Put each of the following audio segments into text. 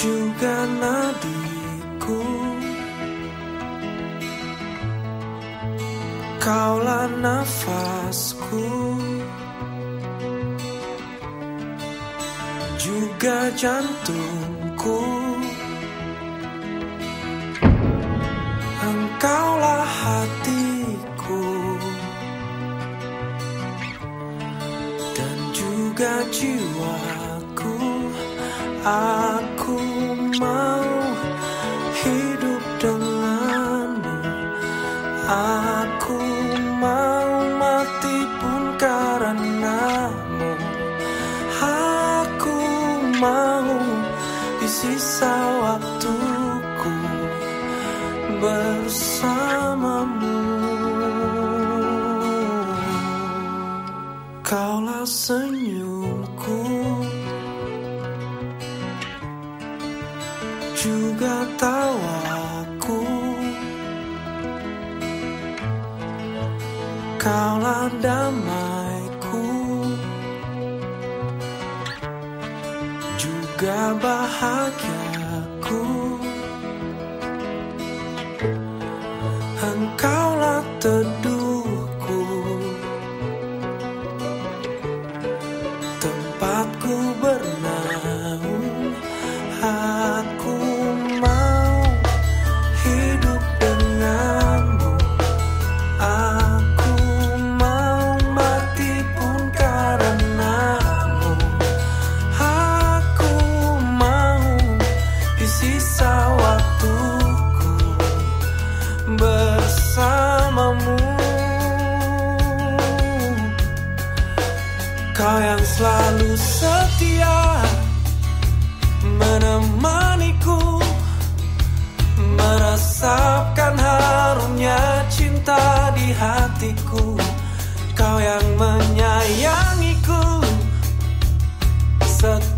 juga nadiku kaulah nafasku. Juga jantungku. Engkaulah hatiku. Dan juga jiwaku. Aku aku mau mati pun karenamu. Aku mau di sisa waktuku bersamamu. Kaulah senyumku. Juga tawaku kaulah damaiku. Juga bahagiaku. Engkaulah teduhku. Tempatku bernaung Kau yang selalu setia menemaniku Meresapkan harumnya cinta di hatiku. Kau yang menyayangiku Setulusnya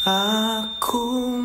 Aku